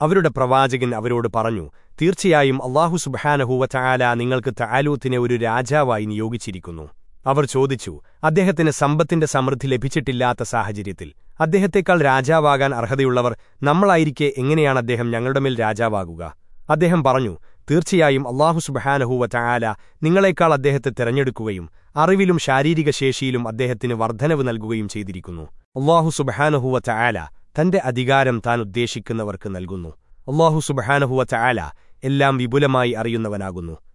അവരുടെ പ്രവാചകൻ അവരോട് പറഞ്ഞു തീർച്ചയായും അള്ളാഹു സുബഹാനഹൂവ ചായാല നിങ്ങൾക്ക് താലൂത്തിനെ ഒരു രാജാവായി നിയോഗിച്ചിരിക്കുന്നു. അവർ ചോദിച്ചു അദ്ദേഹത്തിന് സമ്പത്തിന്റെ സമൃദ്ധി ലഭിച്ചിട്ടില്ലാത്ത സാഹചര്യത്തിൽ അദ്ദേഹത്തെക്കാൾ രാജാവാകാൻ അർഹതയുള്ളവർ നമ്മളായിരിക്കെ എങ്ങനെയാണ് അദ്ദേഹം ഞങ്ങളുടെ മേൽ രാജാവാകുക? അദ്ദേഹം പറഞ്ഞു തീർച്ചയായും അള്ളാഹു സുബഹാനഹൂവ ചായാല നിങ്ങളെക്കാൾ അദ്ദേഹത്തെ തെരഞ്ഞെടുക്കുകയും അറിവിലും ശാരീരിക ശേഷിയിലും അദ്ദേഹത്തിന് വർധനവ് നൽകുകയും ചെയ്തിരിക്കുന്നു. അള്ളാഹു സുബഹാനഹൂവ ചായാല തന്റെ അധികാരം താൻ ഉദ്ദേശിക്കുന്നവർക്ക് നൽകുന്നു. അള്ളാഹു സുബഹാനഹുവ ചായാല എല്ലാം വിപുലമായി അറിയുന്നവനാകുന്നു.